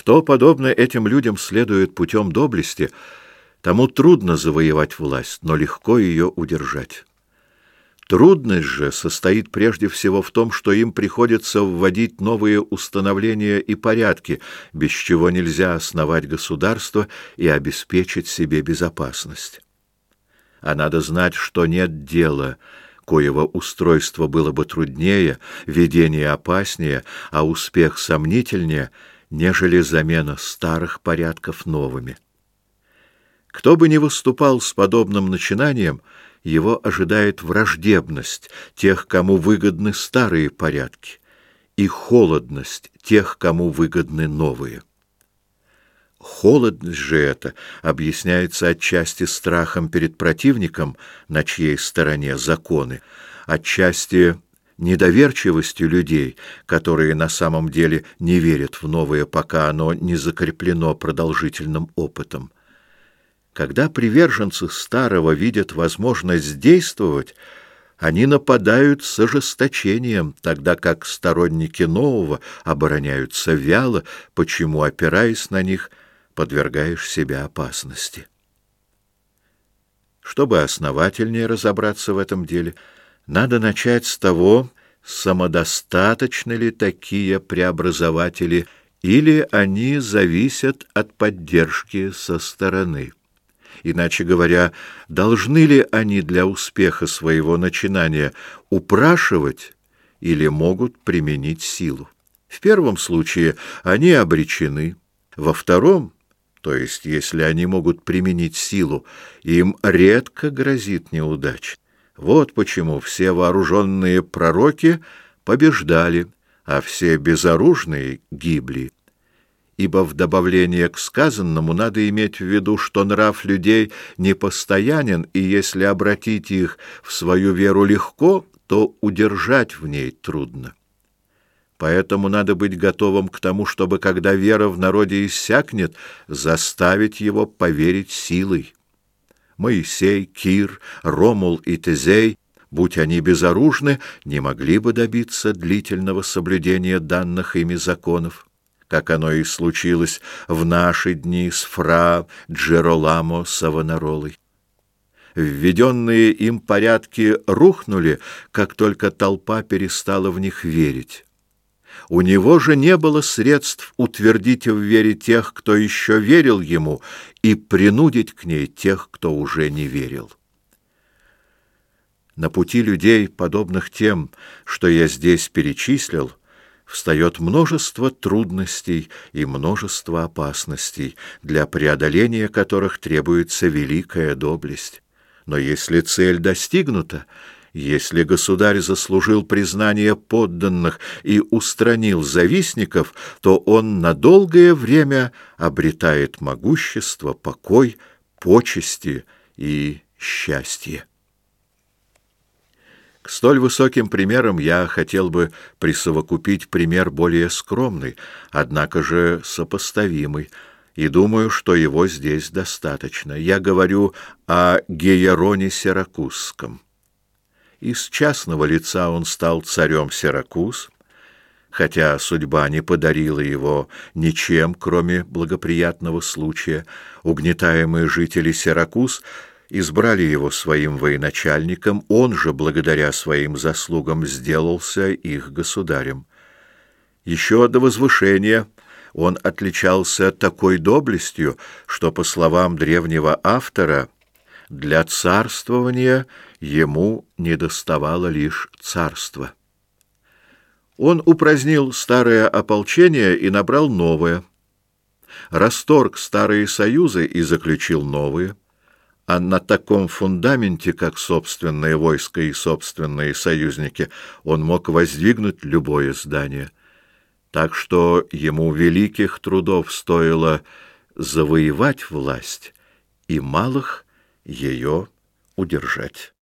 Кто, подобно этим людям, следует путем доблести, тому трудно завоевать власть, но легко ее удержать. Трудность же состоит прежде всего в том, что им приходится вводить новые установления и порядки, без чего нельзя основать государство и обеспечить себе безопасность. А надо знать, что нет дела, коего устройство было бы труднее, ведение опаснее, а успех сомнительнее, нежели замена старых порядков новыми. Кто бы ни выступал с подобным начинанием, его ожидает враждебность тех, кому выгодны старые порядки, и холодность тех, кому выгодны новые. Холодность же эта объясняется отчасти страхом перед противником, на чьей стороне законы, отчасти недоверчивостью людей, которые на самом деле не верят в новое, пока оно не закреплено продолжительным опытом. Когда приверженцы старого видят возможность действовать, они нападают с ожесточением, тогда как сторонники нового обороняются вяло, почему, опираясь на них, подвергаешь себя опасности. Чтобы основательнее разобраться в этом деле, надо начать с того, самодостаточны ли такие преобразователи, или они зависят от поддержки со стороны. Иначе говоря, должны ли они для успеха своего начинания упрашивать или могут применить силу? В первом случае они обречены, во втором, то есть если они могут применить силу, им редко грозит неудача. Вот почему все вооруженные пророки побеждали, а все безоружные гибли ибо в добавление к сказанному надо иметь в виду, что нрав людей непостоянен, и если обратить их в свою веру легко, то удержать в ней трудно. Поэтому надо быть готовым к тому, чтобы, когда вера в народе иссякнет, заставить его поверить силой. Моисей, Кир, Ромул и Тезей, будь они безоружны, не могли бы добиться длительного соблюдения данных ими законов как оно и случилось в наши дни с фра Джероламо Савонаролой. Введенные им порядки рухнули, как только толпа перестала в них верить. У него же не было средств утвердить в вере тех, кто еще верил ему, и принудить к ней тех, кто уже не верил. На пути людей, подобных тем, что я здесь перечислил, встает множество трудностей и множество опасностей, для преодоления которых требуется великая доблесть. Но если цель достигнута, если государь заслужил признание подданных и устранил завистников, то он на долгое время обретает могущество, покой, почести и счастье. К столь высоким примерам я хотел бы присовокупить пример более скромный, однако же сопоставимый, и думаю, что его здесь достаточно. Я говорю о Геероне Сиракузском. Из частного лица он стал царем Сиракуз, хотя судьба не подарила его ничем, кроме благоприятного случая. Угнетаемые жители Сиракуз — избрали его своим военачальником, он же, благодаря своим заслугам, сделался их государем. Еще до возвышения он отличался такой доблестью, что, по словам древнего автора, для царствования ему недоставало лишь царство. Он упразднил старое ополчение и набрал новое, расторг старые союзы и заключил новые, а на таком фундаменте, как собственное войско и собственные союзники, он мог воздвигнуть любое здание. Так что ему великих трудов стоило завоевать власть и малых ее удержать.